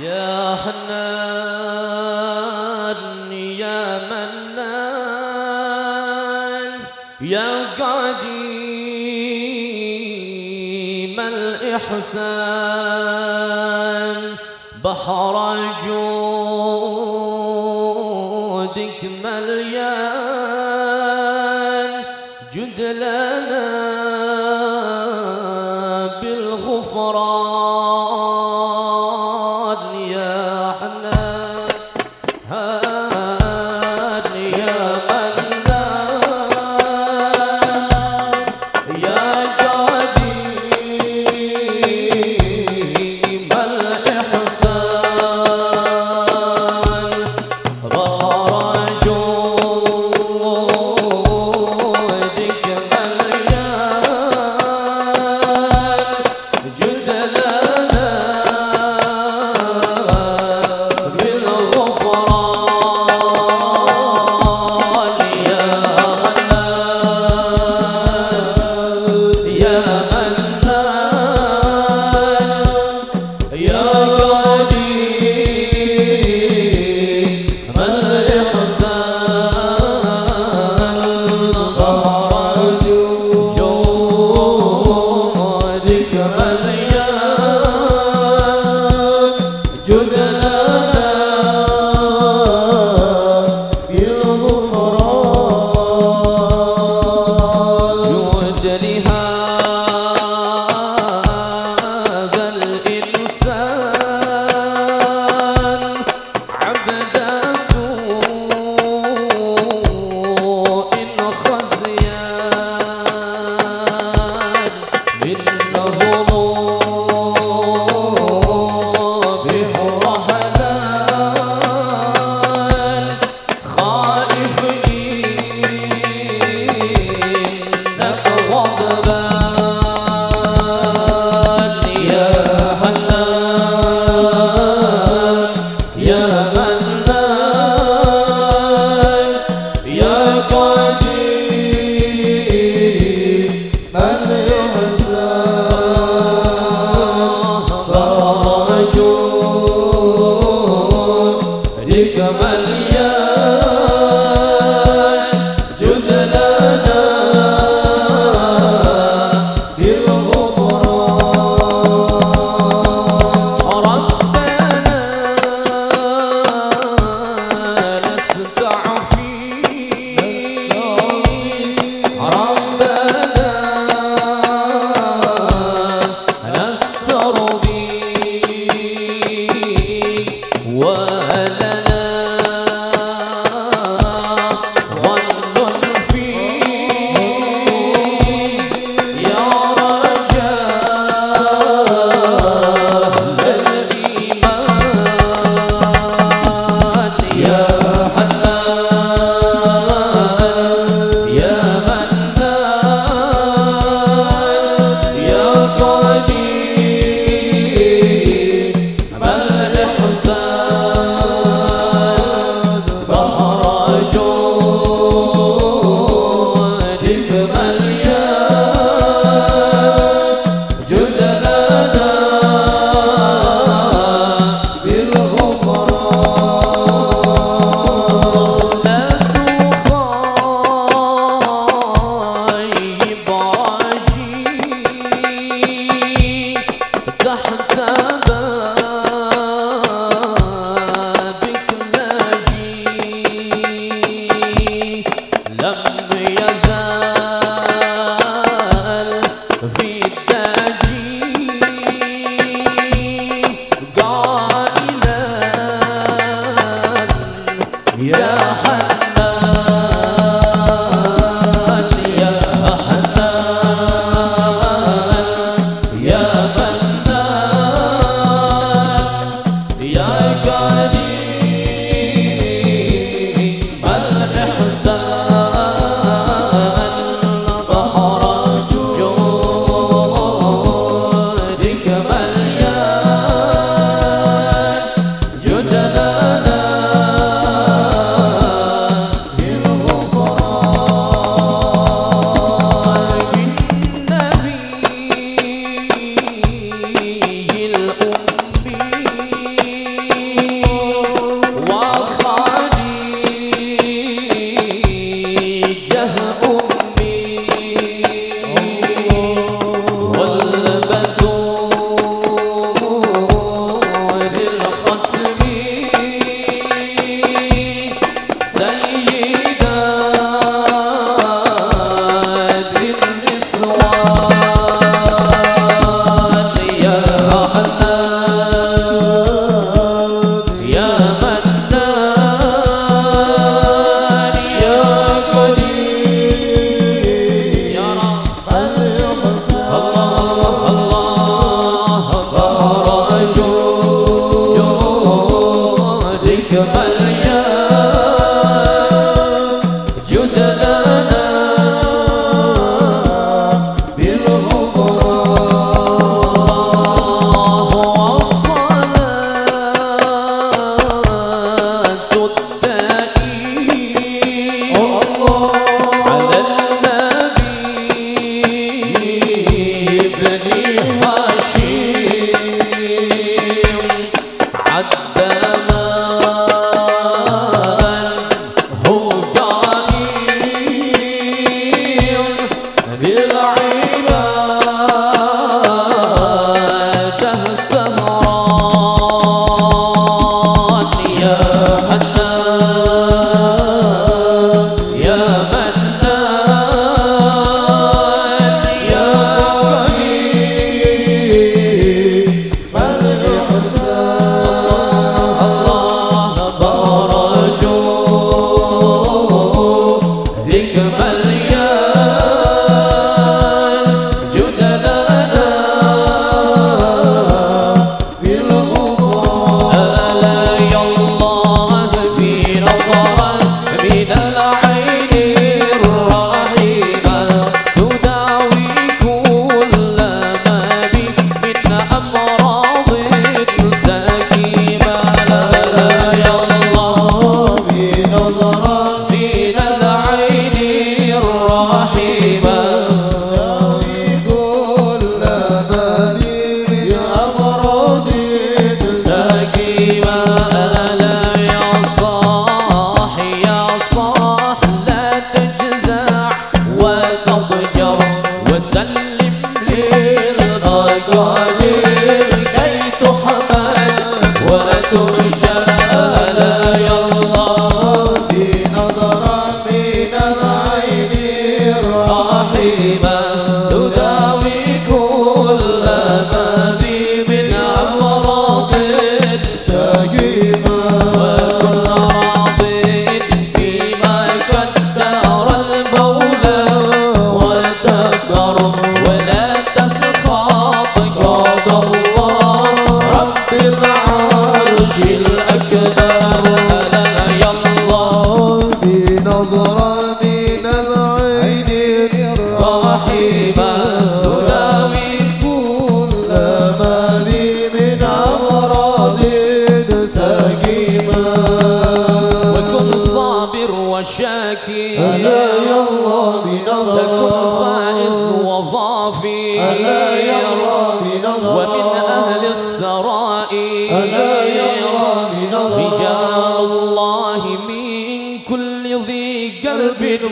يا حنان يا منان يا قديم الإحسان بحر جودك مليان جد لنا ya Kamaliye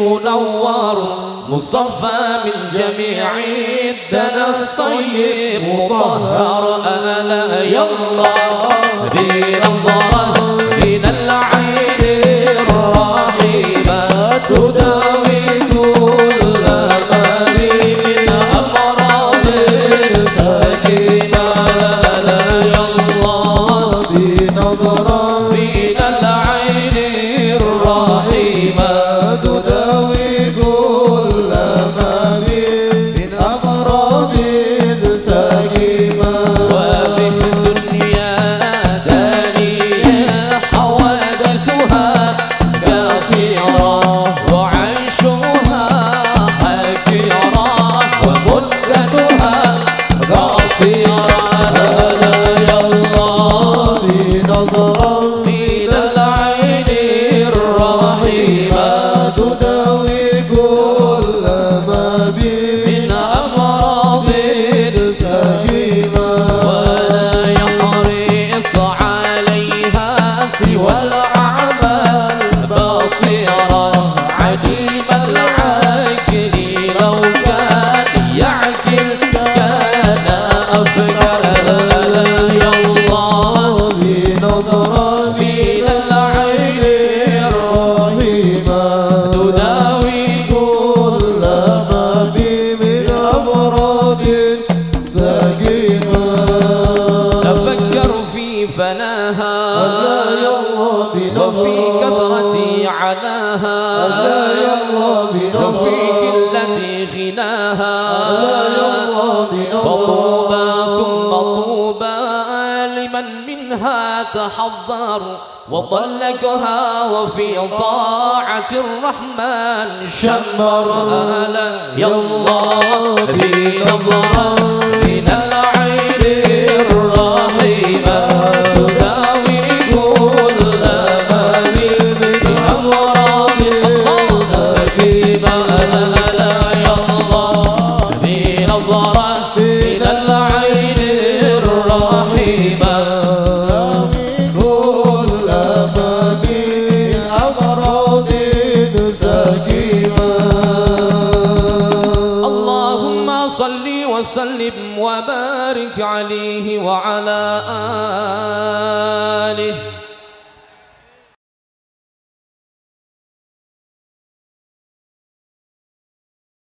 منور مصفى من جميع الدنس طيب مطهر ألا يلا دين الله دين العين الرحيمة تداوي كثرة عناها وفي قلة غناها. فطوبى ثم طوبى لمن من منها تحضر. وطلقها وفي طاعة الرحمن شمر. يا الله بنظرة عليه وعلى آله